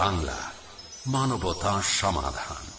বাংলা মানবতা সমাধান।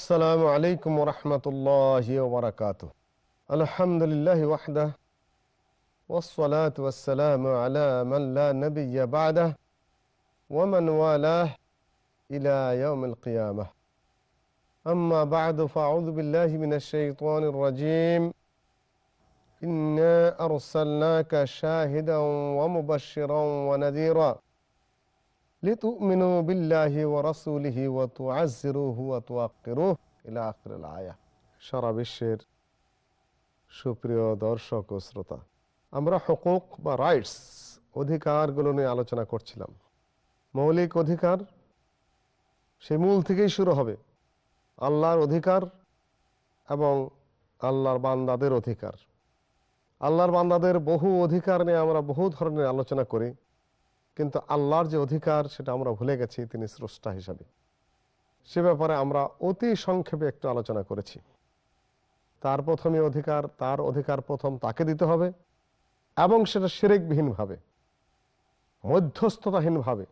السلام عليكم ورحمة الله وبركاته. الحمد لله وحده والصلاة والسلام على من لا نبي بعده ومن والاه إلى يوم القيامة. أما بعد فأعوذ بالله من الشيطان الرجيم. إنا أرسلناك شاهدا ومبشرا ونذيرا. লিতুমিনু বিল্লাহি ওয়া রাসূলিহি ওয়া তুআজ্জিরুহু ওয়া তুআক্কিরুহু ইলা আখিরিল আয়াহ সারা বিশ্বের সুপ্রিয় দর্শক ও শ্রোতা, আমরা হকুক বা রাইটস অধিকারগুলো নিয়ে আলোচনা করছিলাম। মৌলিক অধিকার সে মূল থেকেই শুরু হবে। আল্লাহর অধিকার এবং আল্লাহর বান্দাদের অধিকার। আল্লাহর বান্দাদের বহু অধিকার নিয়ে আমরা বহু ধরনের আলোচনা করি। কিন্তু আল্লাহর যে অধিকার, সেটা আমরা ভুলে গেছি, তিনি স্রষ্টা হিসাবে। সে ব্যাপারে আমরা অতি সংক্ষেপে একটু আলোচনা করেছি। তার প্রথমে অধিকার, তার অধিকার প্রথম তাকে দিতে হবে, এবং সেটা সেরেকবিহীনভাবে মধ্যস্থতাহীনভাবে,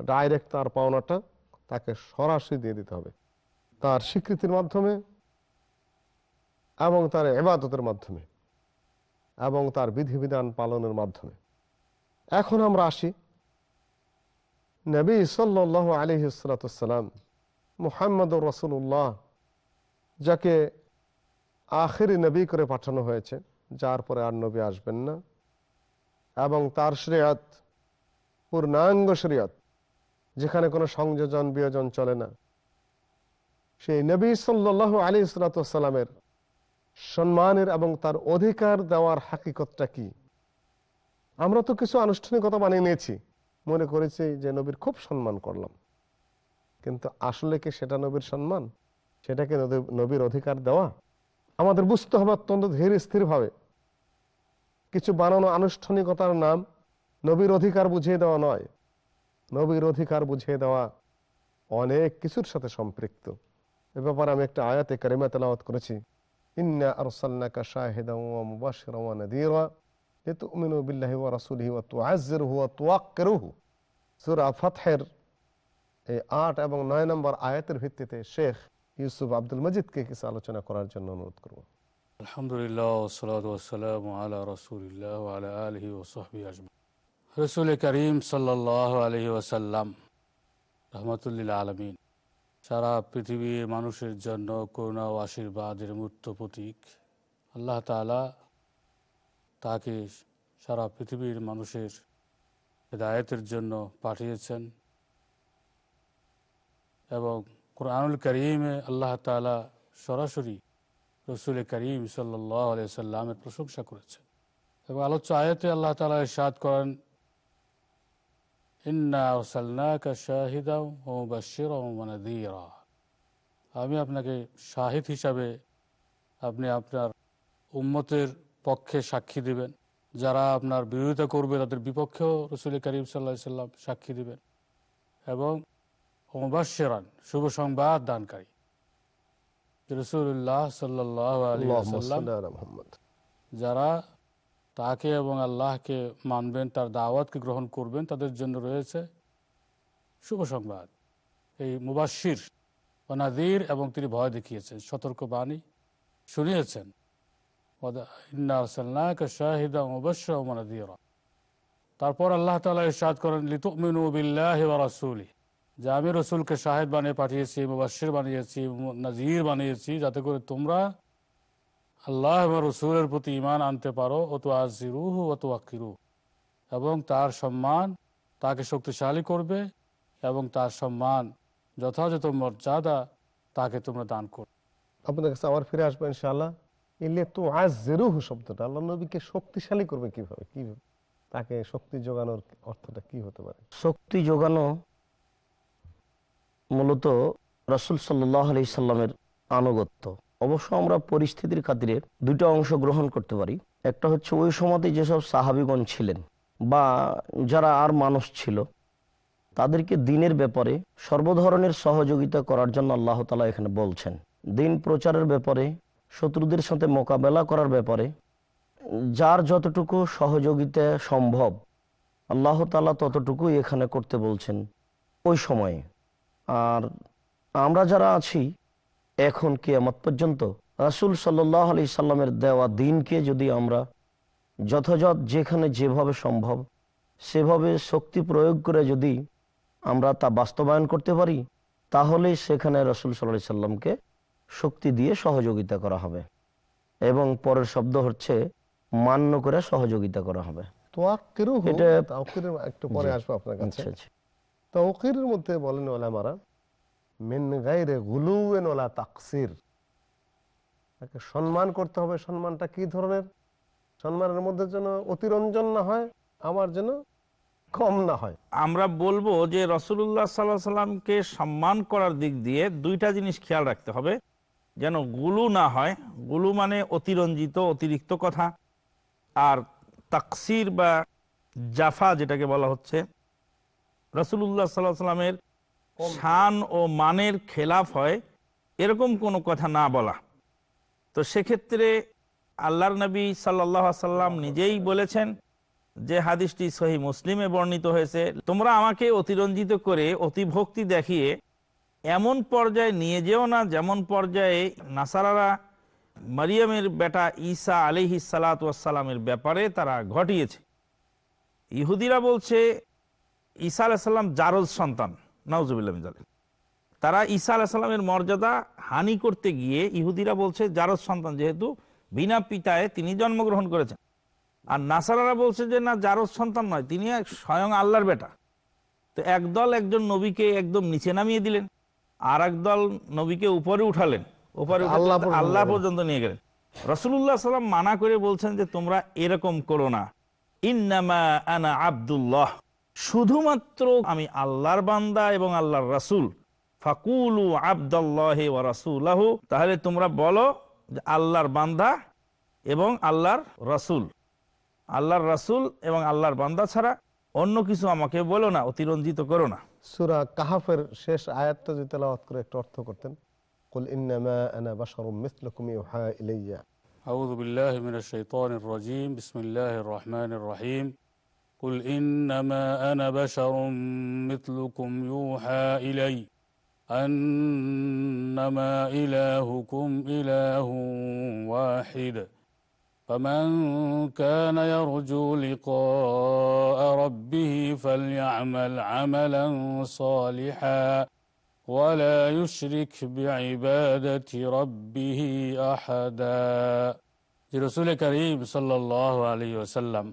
ডাইরেক্ট তার পাওনাটা তাকে সরাসরি দিয়ে দিতে হবে। তার স্বীকৃতির মাধ্যমে এবং তার এবাদতের মাধ্যমে, এবং তার বিধিবিধান পালনের মাধ্যমে। এখন আমরা আসি নবী সাল্লাহ আলিহাসালাম মুহাম্মদ রসুল্লাহ যাকে আখেরি নবী করে পাঠানো হয়েছে, যার পরে আর নবী আসবেন না। এবং তার শ্রেয়াত, পূর্ণাঙ্গ শ্রেয়াত, যেখানে কোনো সংযোজন, বিয়োজন চলে না। সেই নবী সাল্লাহ আলী সালাতামের সম্মানের এবং তার অধিকার দেওয়ার হাকিকতটা কি? আমরা তো কিছু আনুষ্ঠানিকতা বানিয়ে নিয়েছি। মনে করেছি যে নবীর খুব সম্মান করলাম। কিন্তু আসলে কি সেটা নবীর সম্মান? সেটাকে নবীর অধিকার দেওয়া? আমাদের বুঝতে হবে অত্যন্ত ধীর স্থিরভাবে। কিছু বানানো আনুষ্ঠানিকতার নাম নবীর অধিকার বুঝিয়ে দেওয়া নয়। নবীর অধিকার বুঝিয়ে দেওয়া অনেক কিছুর সাথে সম্পৃক্ত। এ ব্যাপারে আমি একটা আয়াতে কারিমা তেলাওয়াত করেছি। ইন্না আরসাল্লাকা শাহিদা ওয়া মুবাশশিরা নাযীরা লিতুমিনু বিল্লাহি ওয়া রাসূলিহি এই আট এবং নয় নম্বর আয়াতের ভিত্তিতে শেখ ইউসুফ আব্দুল মজিদকে কিছু আলোচনা করার জন্য অনুরোধ করব। আলহামদুলিল্লাহ রসুল করিম সাল্লাহ আলহি ওসাল্লাম রহমতুল্লিল আলমিন, সারা পৃথিবীর মানুষের জন্য করুণা ও আশীর্বাদের মূর্ত প্রতীক। আল্লাহ তালা তাকে সারা পৃথিবীর মানুষের হেদায়তের জন্য পাঠিয়েছেন। এবং কোরআনুল করিমে আল্লাহ তালা সরাসরি রসুল করিম সাল্লামের প্রশংসা করেছেন। এবং আলোচ্য আয়তে আল্লাহ তালা সাদ করেন আমি আপনাকে শাহিদ হিসাবে আপনি আপনার উম্মতের পক্ষে সাক্ষী দিবেন। যারা আপনার বিরোধিতা করবে তাদের বিপক্ষেও রসুল করিম সাল্লাহ সাল্লাম সাক্ষী দিবেন। এবং মুবাসেরান শুভ সংবাদ দানকারী। রসুল্লাহ সাল্লাম যারা তাকে এবং আল্লাহকে মানবেন তার দাওয়াতকে গ্রহণ করবেন তাদের জন্য রয়েছে শুভ সংবাদ। এই মুবাসির অনাদির এবং তিনি ভয় দেখিয়েছেন সতর্ক বাণী শুনিয়েছেন। তারপর আল্লাহ তালা ইরশাদ করেন, লিতুমিনু বিল্লাহি ওয়া রাসূলি। যে আমি রসুলকে শাহেদ বানিয়ে পাঠিয়েছি মুবাসির বানিয়েছি নাজির বানিয়েছি, যাতে করে তোমরা আল্লাহ এবং রসুলের প্রতি ইমান আনতে পারো। ও তো আজিরুহ ও তো আকিরু এবং তার সম্মান তাকে শক্তিশালী করবে এবং তার সম্মান যথাযথ মর্যাদা তাকে তোমরা দান করো আপনাদের কাছে আবার ফিরে আসব ইনশাআল্লাহ। ইলে তো আজ জেরুহু শব্দটা, আল্লাহ নবীকে শক্তিশালী করবে কীভাবে? কীভাবে তাকে শক্তি যোগানোর অর্থটা কি হতে পারে? শক্তি যোগানো মূলত রাসুল সাল্লাহ সাল্লামের আনুগত্য। অবশ্য আমরা পরিস্থিতির খাতিরে দুটো অংশ গ্রহণ করতে পারি। একটা হচ্ছে ওই সময়তে যেসব সাহাবিগণ ছিলেন বা যারা আর মানুষ ছিল, তাদেরকে দিনের ব্যাপারে সর্বধরনের সহযোগিতা করার জন্য আল্লাহ তালা এখানে বলছেন। দিন প্রচারের ব্যাপারে শত্রুদের সাথে মোকাবেলা করার ব্যাপারে যার যতটুকু সহযোগিতা সম্ভব, আল্লাহ তালা ততটুকুই এখানে করতে বলছেন ওই সময়ে। আর আমরা যারা আছি, এখন কিয়ামত পর্যন্ত রাসুল সাল্লাহ আলি সাল্লামের দেওয়া দিনকে যদি আমরা যথাযথ যেখানে যেভাবে সম্ভব, সেভাবে শক্তি প্রয়োগ করে যদি আমরা তা বাস্তবায়ন করতে পারি, তাহলেই সেখানে রসুল সাল্লাহ সাল্লামকে শক্তি দিয়ে সহযোগিতা করা হবে। এবং পরের শব্দ হচ্ছে মান্য করে সহযোগিতা করা হবে। তাওকিরের একটু পরে আসব আপনার কাছে। আচ্ছা আচ্ছা। মধ্যে বলেন ওলামারা মিন গাইরে গুলুয়েন ওলা তাকসির। তাকে সম্মান করতে হবে সম্মানটা কি ধরনের? সম্মানের মধ্যে যেন অতিরঞ্জন না হয় আমার যেন কম না হয়। আমরা বলব যে রসুল্লাহ সাল্লাহ সাল্লামকে সম্মান করার দিক দিয়ে দুইটা জিনিস খেয়াল রাখতে হবে। যেন গুলু না হয়। গুলু মানে অতিরঞ্জিত, অতিরিক্ত কথা। আর তাকসির বা জাফা যেটাকে বলা হচ্ছে রসুল্লাহ সাল্লাহ সাল্লামের শান ও মানের খেলাফ হয়, এরকম কোনো কথা না বলা। তো সেক্ষেত্রে আল্লাহর নবী সাল্লাহ সাল্লাম নিজেই বলেছেন যে, হাদিসটি সহি মুসলিমে বর্ণিত হয়েছে, তোমরা আমাকে অতিরঞ্জিত করে অতিভক্তি দেখিয়ে এমন পর্যায়ে নিয়ে যেও না, যেমন পর্যায়ে নাসারারা মারিয়ামের বেটা ঈসা আলিহি সালাতামের ব্যাপারে তারা ঘটিয়েছে। ইহুদিরা বলছে, ঈসা আলাহিসাল্লাম জারজ সন্তান নওজুবিল্লাহ তারা ঈসা আলাহিসাল্লামের মর্যাদা হানি করতে গিয়ে ইহুদিরা বলছে, জারজ সন্তান যেহেতু বিনা পিতায় তিনি জন্মগ্রহণ করেছেন। আর নাসারারা বলছে যে, না, জারজ সন্তান নয়, তিনি স্বয়ং আল্লাহর বেটা। তো একদল একজন নবীকে একদম নিচে নামিয়ে দিলেন। আর একদল নবীকে উপরে উঠালেন। উপরে আল্লাহ পর্যন্ত আল্লাহ পর্যন্ত নিয়ে গেলেন। রসুল্লাহ সাল্লাম মানা করে বলছেন যে তোমরা এরকম করো না। ইন্নামা আনা আব্দুল্লাহ। শুধুমাত্র আমি আল্লাহর বান্দা এবং আল্লাহর রাসূল। ফাকুলু আব্দাল্লাহ ওয়া রাসূলাহু। তাহলে তোমরা বলো যে আল্লাহর বান্দা এবং আল্লাহর রাসূল। আল্লাহর রাসূল এবং আল্লাহর বান্দা ছাড়া অন্য কিছু আমাকে বলো না অতিরঞ্জিত করো না। সুরা কাহাফের শেষ আয়াতটা যদি তেলাওয়াত করে একটু অর্থ করতেন কুল ইন্নামা আনা বাশারুম মিসলুকুম ইউহা ইলাইয়া أعوذ بالله من الشيطان الرجيم بسم الله الرحمن الرحيم قل إنما أنا بشر مثلكم يوحى إلي أنما إلهكم إله واحد فمن كان يرجو لقاء ربه فليعمل عملا صالحا ولا يشرك بعبادة ربه أحدا যে রসুল করিম সাল্লাহ আলী ওসাল্লাম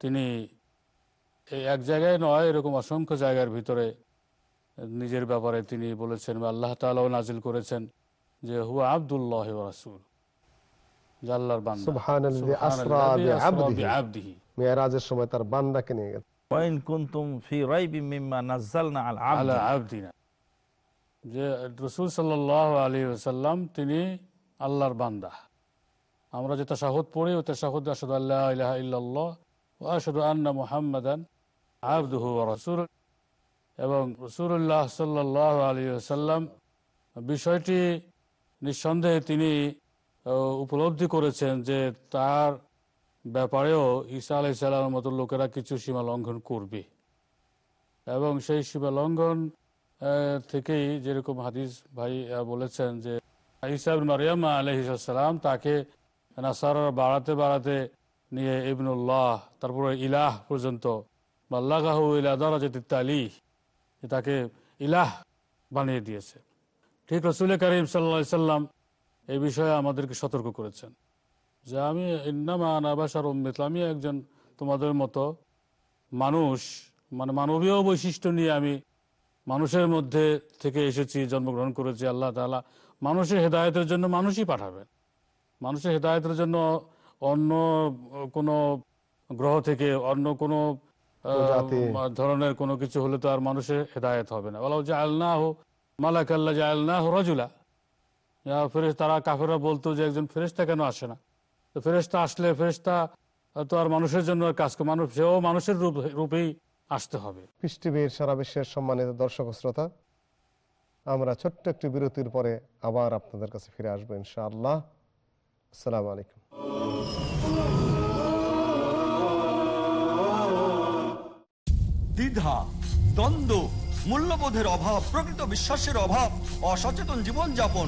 তিনি এই এক জায়গায় নয় এরকম অসংখ্য জায়গার ভিতরে নিজের ব্যাপারে তিনি বলেছেন বা আল্লাহ তালাও নাজিল করেছেন যে হুয়া আবদুল্লাহ রাসুল যে বান্দা। সুবহানাল্লাযী আসরা বিআবদিহি। বিআবদিহি। মেয়েরাজের সময় তার বান্দাকে নিয়ে গেছে। ওয়াইন কুনতুম ফি রাইবিম মিম্মা নাযালনা আলা আবদিনা। যে রসুল সাল্লাহ আলী সাল্লাম তিনি আল্লাহর বান্দা। আমরা যে তাশাহুদ পড়ি ও তাশাহুদ আসাদু আল্লাহ ইলাহা ইল্লাল্লাহ ও আসাদু আন্না মুহাম্মাদান আবদুহু ওয়া এবং রসুল্লাহ সাল্লাহ আলী বিষয়টি নিঃসন্দেহে তিনি উপলব্ধি করেছেন যে তার ব্যাপারেও ঈসা আলাইসাল্লামের মতো লোকেরা কিছু সীমা লঙ্ঘন করবে। এবং সেই সীমা লঙ্ঘন থেকেই যেরকম হাদিস ভাই বলেছেন যে ইসাব মারিয়ামা আলহিসাম তাকে নাসার বাড়াতে বাড়াতে নিয়ে ইবনুল্লাহ, তারপরে ইলাহ পর্যন্ত আল্লাহ ইলা দরাজাতি তালি তাকে ইলাহ বানিয়ে দিয়েছে। ঠিক রসুল করিম সাল্লা সাল্লাম এই বিষয়ে আমাদেরকে সতর্ক করেছেন। যে আমি ইন্নামা নাবাসার উম্মিত আমি একজন তোমাদের মতো মানুষ মানে মানবীয় বৈশিষ্ট্য নিয়ে আমি মানুষের মধ্যে থেকে এসেছি জন্মগ্রহণ করেছি আল্লাহ তালা মানুষের হেদায়তের জন্য মানুষই পাঠাবেন। মানুষের হেদায়তের জন্য অন্য কোনো গ্রহ থেকে অন্য কোনো ধরনের কোনো কিছু হলে তো আর মানুষের হেদায়ত হবে না। বলা যে আল্লাহ মালাক আল্লাহ যে আল্লাহ রজুলা। ফেরেস তারা কাফেরা বলতো যে একজন ফেরেস্তা কেন আসে না? তো ফেরেস্তা আসলে ফেরেস্তা তো আর মানুষের জন্য কাজ করে মানুষ সেও মানুষের রূপ রূপেই আসতে হবে। পিস টিভির সারা বিশ্বের সম্মানিত দর্শক শ্রোতা আমরা ছোট্ট একটি বিরতির পরে আবার আপনাদের কাছে ফিরে আসব ইনশাআল্লাহ। আসসালামু আলাইকুম। দ্বিধা দ্বন্দ্ব মূল্যবোধের অভাব প্রকৃত বিশ্বাসের অভাব অসচেতন জীবনযাপন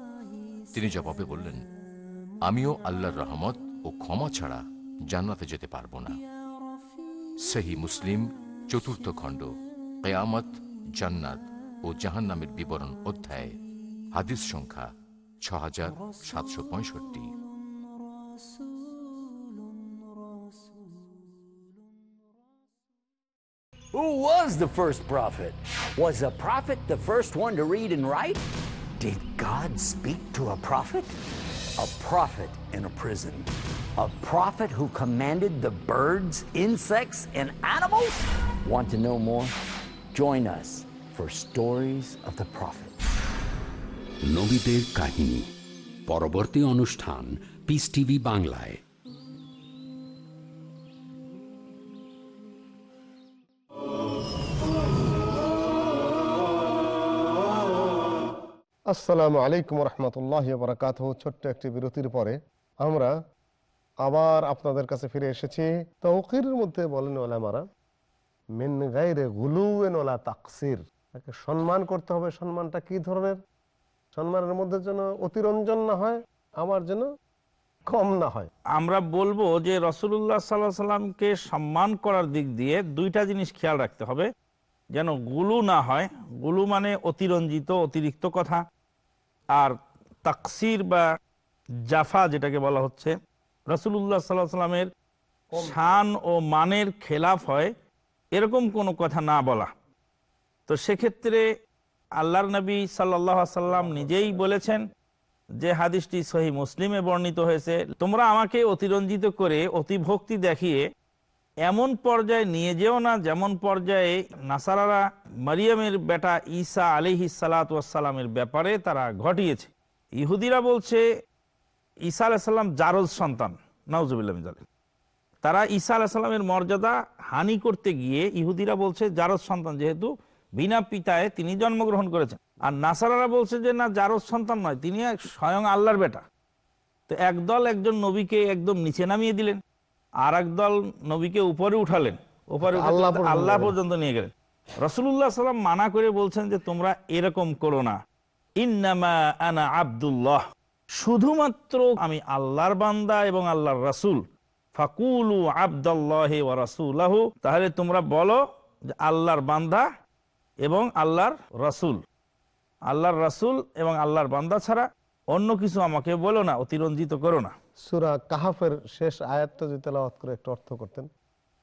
তিনি জবাবে বললেন, আমিও আল্লাহর রহমত ও ক্ষমা ছাড়া জান্নাতে যেতে পারব না সেহী মুসলিম, চতুর্থ খণ্ড, কেয়ামত, জান্নাত ও জাহান্নামের বিবরণ অধ্যায়, হাদিস সংখ্যা ছ সাতশো পঁয়ষট্টি Who was the first prophet? Was a prophet the first one to read and write? Did God speak to a prophet? A prophet in a prison. A prophet who commanded the birds, insects, and animals? Want to know more? Join us for Stories of the Prophet. নবীদের কাহিনী পরবর্তী অনুষ্ঠান piece TV বাংলায় আসসালামু আলাইকুম রহমতুল্লাহ বরকাত ছোট্ট একটি বিরতির পরে আমরা আবার আপনাদের কাছে ফিরে এসেছি। তৌকির মধ্যে বলেন ওলামারা, মিন গাইরে গুলুয়েন ওলা তাকসির। তাকে সম্মান করতে হবে। সম্মানটা কি ধরনের? সম্মানের মধ্যে যেন অতিরঞ্জন না হয়, আমার যেন কম না হয়। আমরা বলব যে রসুল্লাহ সাল্লাহ সাল্লামকে সম্মান করার দিক দিয়ে দুইটা জিনিস খেয়াল রাখতে হবে। যেন গুলু না হয়, গুলু মানে অতিরঞ্জিত, অতিরিক্ত কথা। আর তাকসির বা জাফা যেটাকে বলা হচ্ছে রসুল্লাহ সাল্লাহ সাল্লামের শান ও মানের খেলাফ হয় এরকম কোনো কথা না বলা। তো সেক্ষেত্রে আল্লাহর নবী সাল্লাহ সাল্লাম নিজেই বলেছেন যে হাদিসটি সহি মুসলিমে বর্ণিত হয়েছে তোমরা আমাকে অতিরঞ্জিত করে অতিভক্তি দেখিয়ে এমন পর্যায়ে নিয়ে যেও না, যেমন পর্যায়ে নাসারারা মারিয়ামের বেটা ঈসা আলিহি সালাতামের ব্যাপারে তারা ঘটিয়েছে। ইহুদিরা বলছে, ঈসা আলাহিসাল্লাম জারজ সন্তান নওজুবিল্লাহ তারা ঈসা আলাহিসাল্লামের মর্যাদা হানি করতে গিয়ে ইহুদিরা বলছে, জারজ সন্তান যেহেতু বিনা পিতায় তিনি জন্মগ্রহণ করেছেন। আর নাসারারা বলছে যে, না, জারজ সন্তান নয়, তিনি স্বয়ং আল্লাহর বেটা। তো একদল একজন নবীকে একদম নিচে নামিয়ে দিলেন। আর একদল নবীকে উপরে উঠালেন। উপরে আল্লাহ পর্যন্ত আল্লাহ পর্যন্ত নিয়ে গেলেন। রসুল্লাহ সাল্লাম মানা করে বলছেন যে তোমরা এরকম করো না। ইন্নামা আনা আব্দুল্লাহ। শুধুমাত্র আমি আল্লাহর বান্দা এবং আল্লাহর রাসূল। ফাকুলু আবদাল্লাহ ওয়া রাসূলাহু। তাহলে তোমরা বলো যে আল্লাহর বান্দা এবং আল্লাহর রাসূল। আল্লাহর রাসূল এবং আল্লাহর বান্দা ছাড়া অন্য কিছু আমাকে বলো না অতিরঞ্জিত করো না। সুরা কাহাফের শেষ আয়াতটা যদি তেলাওয়াত করে একটু অর্থ করতেন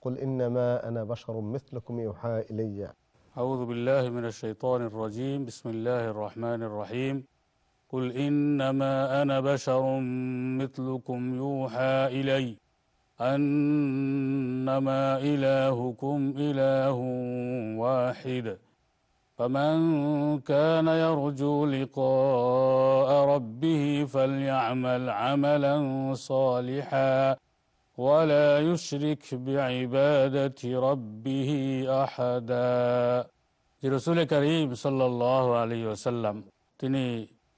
কুল ইন্নামা আনা বাশারুম মিসলুকুম ইউহা ইলাইয়া أعوذ بالله من الشيطان الرجيم بسم الله الرحمن الرحيم قل إنما أنا بشر مثلكم يوحى إلي أنما إلهكم إله واحد فمن كان يرجو لقاء ربه فليعمل عملا صالحا ولا يشرك بعبادة ربه أحدا যে রসুল করিম সাল্লাহ আলী ওসাল্লাম তিনি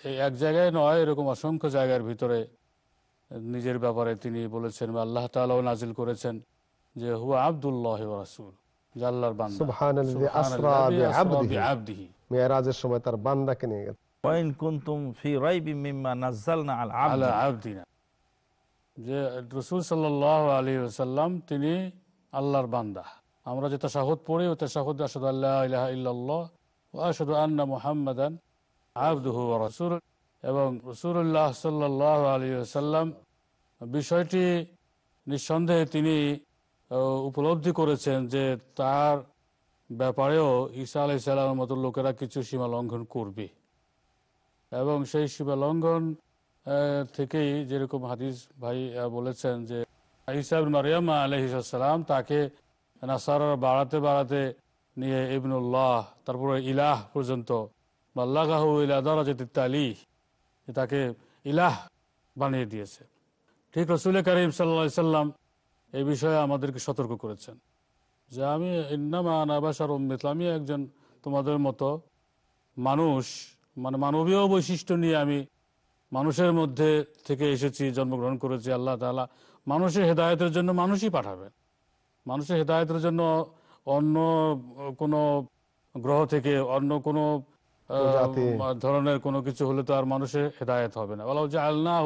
এই এক জায়গায় নয় এরকম অসংখ্য জায়গার ভিতরে নিজের ব্যাপারে তিনি বলেছেন বা আল্লাহ তালাও নাজিল করেছেন যে হুয়া আবদুল্লাহ রাসুল যে বান্দা। সুবহানাল্লাযী আসরা বিআবদিহি। বিআবদিহি। মেয়েরাজের সময় তার বান্দাকে নিয়ে গেছে। ওয়াইন কুনতুম ফি রাইবিম মিম্মা নাযালনা আলা আবদিনা। যে রসুল সাল্লাহ আলী সাল্লাম তিনি আল্লাহর বান্দা। আমরা যে তাশাহুদ পড়ি ও তাশাহুদ আসাদু আল্লাহ ইলাহা ইল্লাল্লাহ ও আসাদু আন্না মুহাম্মাদান আবদুহু ওয়া রাসূল এবং রসুল্লাহ সাল্লাহ আলী সাল্লাম বিষয়টি নিঃসন্দেহে তিনি উপলব্ধি করেছেন যে তার ব্যাপারেও ঈসা আলাই সাল্লামের মতো লোকেরা কিছু সীমা লঙ্ঘন করবে। এবং সেই সীমা লঙ্ঘন থেকেই যেরকম হাদিস ভাই বলেছেন যে ইসাব মারিয়ামা আলহিসাম তাকে নাসারার বাড়াতে বাড়াতে নিয়ে ইবনুল্লাহ, তারপরে ইলাহ পর্যন্ত আল্লাহ ইলা দরাজত তালি তাকে ইলাহ বানিয়ে দিয়েছে। ঠিক রসুল করিম সাল্লা সাল্লাম এই বিষয়ে আমাদেরকে সতর্ক করেছেন। যে আমি ইন্নামা নাবাসার উম্মিত আমি একজন তোমাদের মতো মানুষ মানে মানবীয় বৈশিষ্ট্য নিয়ে আমি মানুষের মধ্যে থেকে এসেছি জন্মগ্রহণ করেছি আল্লাহ তাআলা মানুষের হেদায়তের জন্য মানুষই পাঠাবেন। মানুষের হেদায়তের জন্য অন্য কোনো গ্রহ থেকে অন্য কোনো ধরনের কোনো কিছু হলে তো আর মানুষের হেদায়ত হবে না। বলা যে আল্লাহ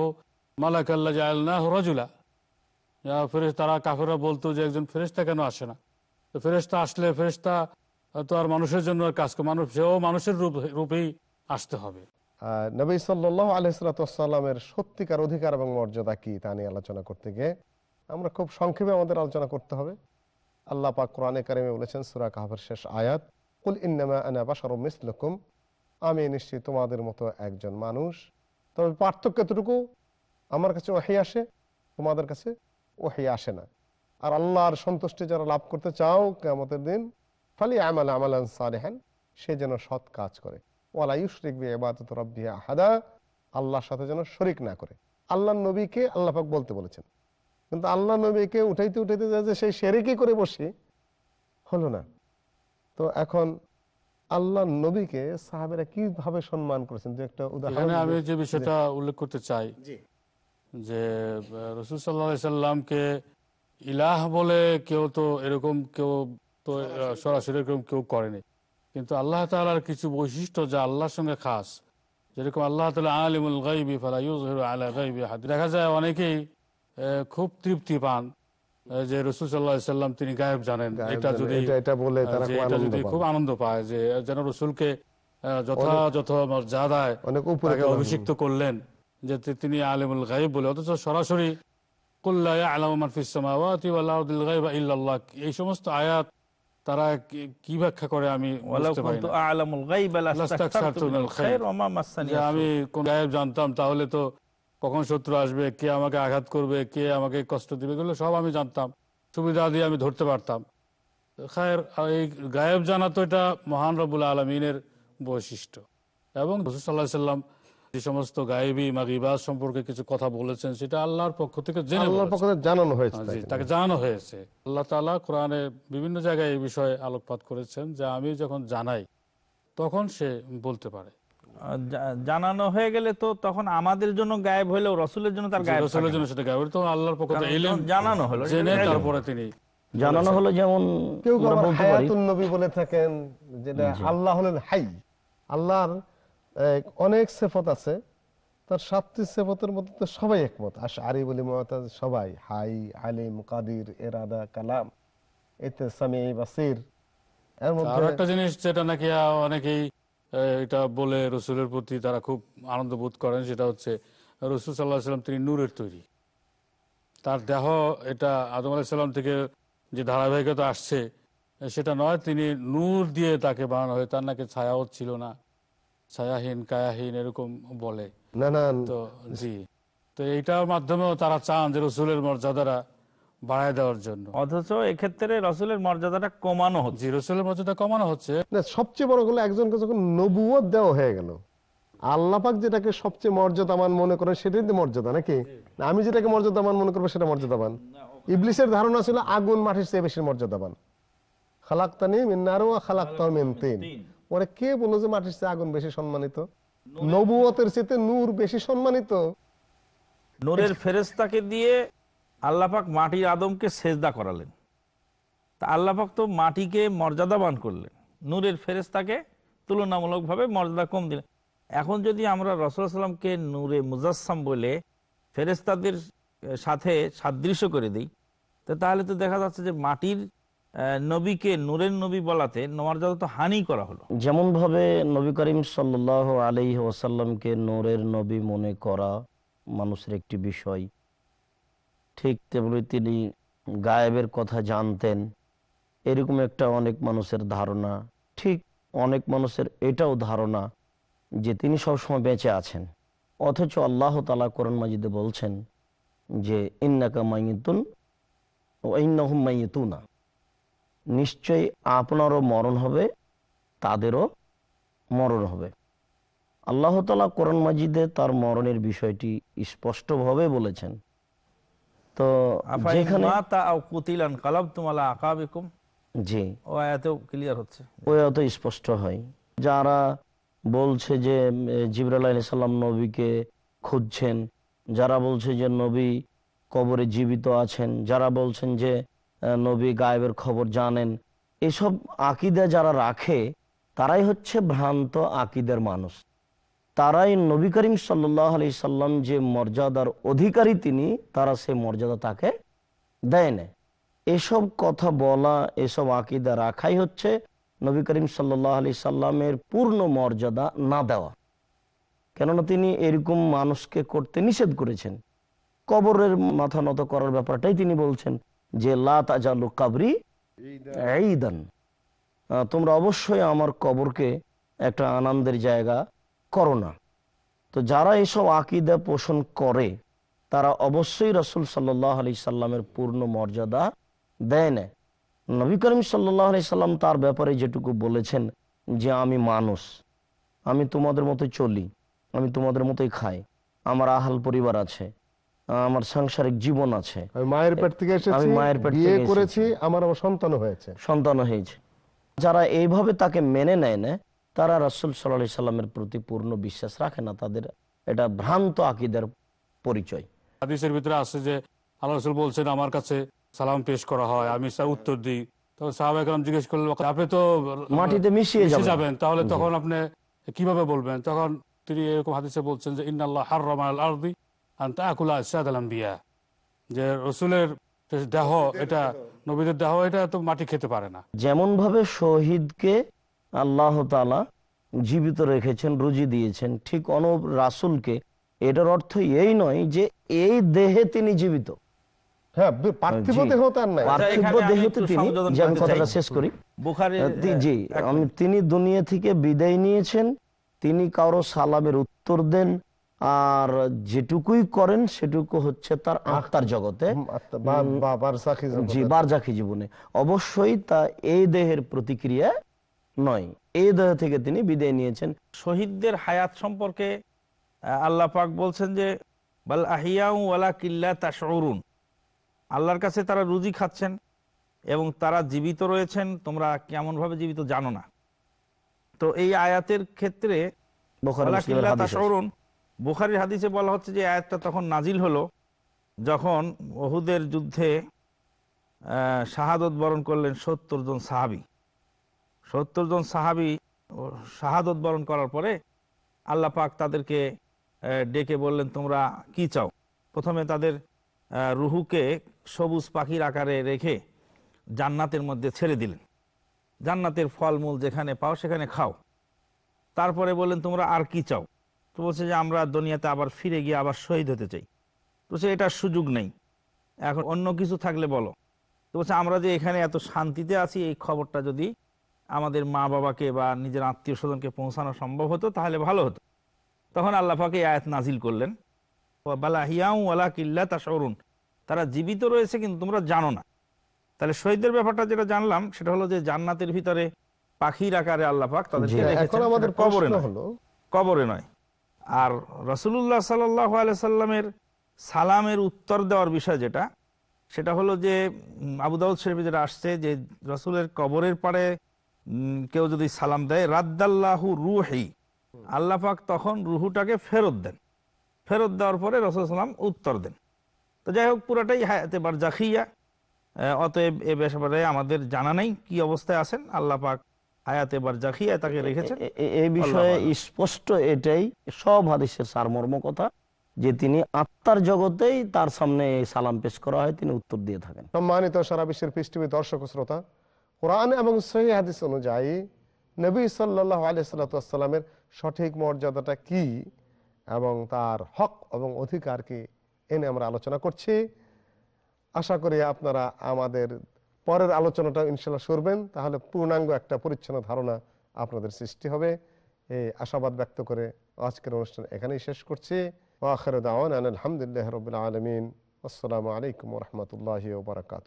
মালাক আল্লাহ যে আল্লাহ রজুলা। ফেরেস তারা কাফেরা বলতো যে একজন ফেরেস্তা কেন আসে না? তো ফেরেস্তা আসলে ফেরেস্তা তো আর মানুষের জন্য কাজ করে, মানুষ, সেও মানুষের রূপ, রূপেই আসতে হবে। নবী সাল্লাহ আলহিসাল্লামের সত্যিকার অধিকার এবং মর্যাদা কি তা নিয়ে আলোচনা করতে গিয়ে আমরা খুব সংক্ষেপে আমাদের আলোচনা করতে হবে। আল্লাহ পাক কোরআনে কারিমে বলেছেন, সুরা কাহাবের শেষ আয়াত, কুল ইন্নামা আনা বাশারুম মিসলুকুম আমি নিশ্চয়ই তোমাদের মতো একজন মানুষ। তবে পার্থক্য এতটুকু, আমার কাছে ওহি আসে, তোমাদের কাছে ওহি আসে না। আর আল্লাহর সন্তুষ্টি যারা লাভ করতে চাও কেমতের দিন ফালি আমাল আমালান সালেহান সে যেন সৎ কাজ করে। ওয়ালা ইউশরিক বি ইবাদত রাব্বিহি আহাদা আল্লাহর সাথে যেন শরিক না করে। আল্লাহ নবীকে আল্লাহ পাক বলতে বলেছেন। কিন্তু আল্লাহ নবীকে উঠাইতে উঠাইতে যায় যে সেই শেরিকই করে বসি হলো না। তো এখন আল্লাহ নবীকে সাহাবেরা কীভাবে সম্মান করেছেন? যে একটা উদাহরণ আমি যে বিষয়টা উল্লেখ করতে চাই যে রসুল সাল্লাহ সাল্লামকে ইলাহ বলে কেউ তো এরকম কেউ তো সরাসরি। এরকম কেউ করেনি। কিন্তু আল্লাহ তালার কিছু বৈশিষ্ট্য যা আল্লাহর সঙ্গে খাস যেরকম আল্লাহ তালা আলিমুল গাইবি ফালা ইউজহিরু আলা গাইবি আহাদ। দেখা যায় অনেকেই খুব তৃপ্তি পান যে রসুল সাল্লাহ সাল্লাম তিনি গায়েব জানেন। এটা যদি এটা- বলে এটা যদি খুব আনন্দ পায় যে যেন রসুলকে যথাযথ মর্যাদায় অনেক উপরে। অভিষিক্ত করলেন। যে তিনি আলিমুল গাইব বলে অথচ সরাসরি ইল্লাল্লাহ। এই সমস্ত আয়াত তারা কি- ব্যাখ্যা করে আমি আমি কোন গায়েব জানতাম তাহলে তো কখন শত্রু আসবে কে আমাকে আঘাত করবে কে আমাকে কষ্ট দিবে এগুলো সব আমি জানতাম। সুবিধা দিয়ে আমি ধরতে পারতাম। খায়ের এই গায়েব জানা তো এটা মহান রবুল আলমিনের বৈশিষ্ট্য। এবং রসুল সাল্লাহ সাল্লাম যে সমস্ত গায়েবী মাগিবাজ সম্পর্কে কিছু কথা বলেছেন সেটা আল্লাহর পক্ষ থেকে জেনে আল্লাহর পক্ষ থেকে জানানো হয়েছে হ্যাঁ, তাকে। জানানো হয়েছে। আল্লাহ তালা কোরআনে বিভিন্ন জায়গায় এই বিষয়ে আলোকপাত করেছেন যে আমি যখন জানাই তখন সে বলতে পারে। জানানো হয়ে গেলে তো তখন আমাদের জন্য গায়েব হলেও রসুলের জন্য তার গায়েব রসুলের জন্য সেটা গায়েব তো আল্লাহর পক্ষ থেকে ইলম জানানো হলো, জেনে তারপরে তিনি জানানো হলো যেমন কেউ কেউ বলতে পারি। হায়াতুন নবী বলে থাকেন যেটা আল্লাহ হলেন হাই। আল্লাহর অনেক সেফত আছে। তার সাতটি সেফতের মধ্যে তো সবাই একমত। আশ আরি বলি মমতাজ সবাই। হাই আলিম কাদির এরাদা কালাম এতে সামি বাসির। এর মধ্যে একটা জিনিস যেটা নাকি অনেকেই এটা বলে রসুলের প্রতি তারা খুব আনন্দ বোধ করেন সেটা হচ্ছে রসুল সাল্লাহ সাল্লাম তিনি নূরের তৈরি। তার দেহ এটা আদম আলাহিসাল্লাম থেকে যে ধারাবাহিকতা আসছে সেটা নয় তিনি নূর দিয়ে তাকে বানানো হয় তার নাকি ছায়াও ছিল না। ছায়াহীন কায়াহীন এরকম বলে। নানান তো জি। তো এইটার মাধ্যমেও তারা চান যে রসুলের মর্যাদারা বাড়ায় দেওয়ার জন্য। অথচ এক্ষেত্রে রসুলের মর্যাদাটা কমানো হচ্ছে। রসুলের মর্যাদা কমানো হচ্ছে। না সবচেয়ে বড় হলো একজনকে যখন নবুয়ত দেওয়া হয়ে গেল আল্লাপাক যেটাকে সবচেয়ে মর্যাদামান মনে করে সেটাই তো মর্যাদা নাকি? আমি যেটাকে মর্যাদামান মনে করব সেটা মর্যাদাবান। ইবলিসের ধারণা ছিল আগুন মাটির চেয়ে বেশি মর্যাদাবান। খালাক্তানি মিন্নারো খালাক্তা মিন তিন। ওরা কে বলল যে মাটির চেয়ে আগুন বেশি সম্মানিত? নবুয়তের চেয়ে নূর বেশি সম্মানিত? নূরের ফেরেস্তাকে দিয়ে আল্লাপাক মাটির আদমকে সেজদা করালেন। তা আল্লাপাক তো মাটিকে মর্যাদাবান করলেন। নূরের ফেরেস্তাকে তুলনামূলকভাবে মর্যাদা কম দিলেন। এখন যদি আমরা রসুল সাল্লামকে নূরে মুজাসসাম বলে ফেরেস্তাদের সাথে সাদৃশ্য করে দিই তাহলে তো দেখা যাচ্ছে যে মাটির নবীকে নূরের নবী বলাতে মর্যাদা তো হানি করা হলো। যেমন ভাবে নবী করিম সাল্লাহ আলি ওয়াসাল্লামকে নোরের নবী মনে করা মানুষের একটি বিষয়, ঠিক তেমনি তিনি গায়েবের কথা জানতেন, এরকম একটা অনেক মানুষের ধারণা, ঠিক অনেক মানুষের এটাও ধারণা যে তিনি সবসময় বেঁচে আছেন। অথচ আল্লাহ তালা কোরআন মাজিদে বলছেন যে, ইন্নাকা মাইতুন ও ইন্নাহুম মাইতুনা নিশ্চয়ই আপনারও মরণ হবে তাদেরও মরণ হবে। আল্লাহ তালা কোরআন মাজিদে তার মরণের বিষয়টি স্পষ্টভাবে বলেছেন। তো যেখানে জি। ক্লিয়ার হচ্ছে। ওই অত স্পষ্ট হয়। যারা বলছে যে জিবরাল আলি সাল্লাম নবীকে খুঁজছেন যারা বলছে যে নবী কবরে জীবিত আছেন যারা বলছেন যে নবী গায়েবের খবর জানেন। এসব আকিদা যারা রাখে, তারাই হচ্ছে ভ্রান্ত আকিদের মানুষ। তারাই নবী করিম সাল্লাহ আলি সাল্লাম যে মর্যাদার অধিকারী তিনি, তারা সেই মর্যাদা তাকে দেয় না। এসব কথা বলা, এসব আকিদা রাখাই হচ্ছে নবী করিম সাল্লাহ আলি সাল্লামের পূর্ণ মর্যাদা না দেওয়া। কেননা তিনি এরকম মানুষকে করতে নিষেধ করেছেন। কবরের মাথা নত করার ব্যাপারটাই তিনি বলছেন। যে লা তাজালু কাবরি ঈদান। তোমরা অবশ্যই আমার কবরকে একটা আনন্দের জায়গা করো না। তো যারা এসব আকিদা পোষণ করে, তারা অবশ্যই রসুল সাল্লাহ আলি সাল্লামের পূর্ণ মর্যাদা দেয় না। নবী করিম সাল্লাহ আলি সাল্লাম তার ব্যাপারে যেটুকু বলেছেন যে আমি মানুষ, আমি তোমাদের মতোই চলি, আমি তোমাদের মতোই খাই, আমার আহাল পরিবার আছে। আমার সাংসারিক জীবন আছে। আমি মায়ের পেট থেকে এসেছি আমি মায়ের পেট বিয়ে থেকে করেছি আমার আবার সন্তান হয়েছে। সন্তান হয়েছে। যারা এইভাবে তাকে মেনে নেয় না তারা রাসুল সাল্লাহ সাল্লামের প্রতি পূর্ণ বিশ্বাস রাখে না তাদের এটা ভ্রান্ত আকিদের পরিচয়। হাদিসের ভিতরে আছে যে আল্লাহ রসুল বলছেন আমার কাছে সালাম পেশ করা হয় আমি তার উত্তর দিই। তো সাহাবাহাম জিজ্ঞেস করলেন আপনি তো মাটিতে মিশিয়ে মিশে যাবেন। তাহলে তখন আপনি কীভাবে বলবেন? তখন তিনি এরকম হাদিসে বলছেন যে ইন্নাল্লাহ হাররামাল আরদি আন ইসাদ আলাম্বিয়া যে রসুলের দেহ এটা নবীদের দেহ এটা তো মাটি খেতে পারে না। যেমন ভাবে শহীদকে আল্লাহ তালা জীবিত রেখেছেন রুজি দিয়েছেন ঠিক অনুপ রাসুলকে এটার অর্থ এই নয় যে এই দেহে তিনি জীবিত। তিনি দুনিয়া থেকে বিদায় নিয়েছেন তিনি কারও সালামের উত্তর দেন আর যেটুকুই করেন সেটুকু হচ্ছে তার আত্মার জগতে। জি জীবনে। অবশ্যই তা এই দেহের প্রতিক্রিয়া নয়। এই দেহ থেকে তিনি বিদায় নিয়েছেন। শহীদদের হায়াত সম্পর্কে আল্লাহ পাক বলছেন যে বাল কিল্লা তাশউরুন। আল্লাহর কাছে তারা রুজি খাচ্ছেন এবং তারা জীবিত রয়েছেন। তোমরা কেমন ভাবে জীবিত জানো না। তো এই আয়াতের ক্ষেত্রে বোখারি বুখারীর হাদিসে বলা হচ্ছে যে আয়াতটা তখন নাজিল হলো যখন ওহুদের যুদ্ধে শাহাদত বরণ করলেন সত্তর জন সাহাবি। সত্তর জন সাহাবি শাহাদত বরণ করার পরে আল্লাহ পাক তাদেরকে ডেকে বললেন, তোমরা কি চাও? প্রথমে তাদের রুহুকে সবুজ পাখির আকারে রেখে জান্নাতের মধ্যে ছেড়ে দিলেন। জান্নাতের ফলমূল যেখানে পাও সেখানে খাও। তারপরে বললেন, তোমরা আর কি চাও? তো বলছে যে আমরা দুনিয়াতে আবার ফিরে গিয়ে আবার শহীদ হতে চাই। তো সে এটার সুযোগ নেই। এখন অন্য কিছু থাকলে বলো। তো বলছে আমরা যে এখানে এত শান্তিতে আছি এই খবরটা যদি আমাদের মা বাবাকে বা নিজের আত্মীয় স্বজনকে পৌঁছানো সম্ভব হতো তাহলে ভালো হতো। তখন আল্লাহ পাকে এই আয়াত নাজিল করলেন। বালা হিয়াউ ওয়ালা কিল্লা তাশউরুন। তারা জীবিত রয়েছে কিন্তু তোমরা জানো না। তাহলে শহীদদের ব্যাপারটা যেটা জানলাম সেটা হলো যে জান্নাতের ভিতরে পাখির আকারে আল্লাহ পাক তাদেরকে এখন রেখেছেন, আমাদের সেটা কবরে নয়। কবরে নয়। আর রসুল্লাহ সাল্লাহ সাল্লামের সালামের উত্তর দেওয়ার বিষয় যেটা সেটা হলো যে উম, আবু দাউদ শরীফে যেটা আসছে যে রসুলের কবরের পাড়ে কেউ যদি সালাম দেয় রাদ্দাল্লাহু রুহি আল্লাহ পাক তখন রুহুটাকে ফেরত দেন। ফেরত দেওয়ার পরে রসুল সালাম উত্তর দেন। তো যাই হোক পুরাটাই হায়াতে বার জাখিয়া অতএব এ ব্যাপারে আমাদের জানা নেই কি অবস্থায় আছেন আল্লাহ পাক জাখিয়া তাকে রেখেছেন এই বিষয়ে স্পষ্ট এটাই সব হাদিসের সারমর্ম কথা যে তিনি আত্মার জগতেই তার সামনে সালাম পেশ করা হয় তিনি উত্তর দিয়ে থাকেন। সম্মানিত সারা বিশ্বের পৃষ্ঠপী দর্শক শ্রোতা কোরআন এবং সহি হাদিস অনুযায়ী নবী সাল্লাহ সঠিক মর্যাদাটা কি এবং তার হক এবং অধিকার কি এনে আমরা আলোচনা করছি। আশা করি আপনারা আমাদের পরের আলোচনাটা ইনশাল্লাহ শুনবেন তাহলে পূর্ণাঙ্গ একটা পরিচ্ছন্ন ধারণা আপনাদের সৃষ্টি হবে। এই আশাবাদ ব্যক্ত করে আজকের অনুষ্ঠান এখানেই শেষ করছি। ওয়াখের আলহামদুলিল্লাহ রবিল আলমিন। আসসালামু আলাইকুম রহমতুল্লাহ ওবরাকাত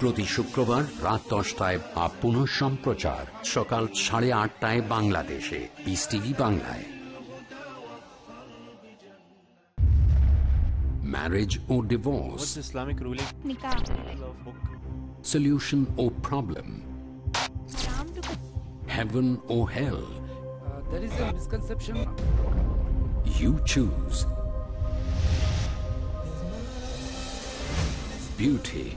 প্রতি শুক্রবার রাত দশটায় বা পুনঃ সম্প্রচার সকাল সাড়ে আটটায় বাংলাদেশে পিস টিভি বাংলায় marriage O divorce Islamic ruling? Nikah. solution or problem heaven or hell there is a misconception. You choose. Beauty,